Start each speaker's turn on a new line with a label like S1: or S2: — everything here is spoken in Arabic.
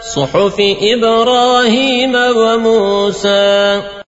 S1: صحف إبراهيم وموسى.